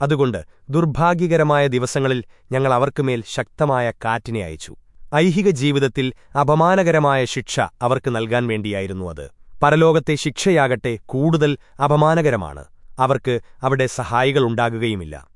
അതുകൊണ്ട് ദുർഭാഗ്യകരമായ ദിവസങ്ങളിൽ ഞങ്ങൾ അവർക്കുമേൽ ശക്തമായ കാറ്റിനെ അയച്ചു. ഐഹിക ജീവിതത്തിൽ അപമാനകരമായ ശിക്ഷ അവർക്ക് നൽകാൻ വേണ്ടിയായിരുന്നു അത്. പരലോകത്തെ ശിക്ഷയാകട്ടെ കൂടുതൽ അപമാനകരമാണ്. അവർക്ക് അവിടെ സഹായികളുണ്ടാകുകയുമില്ല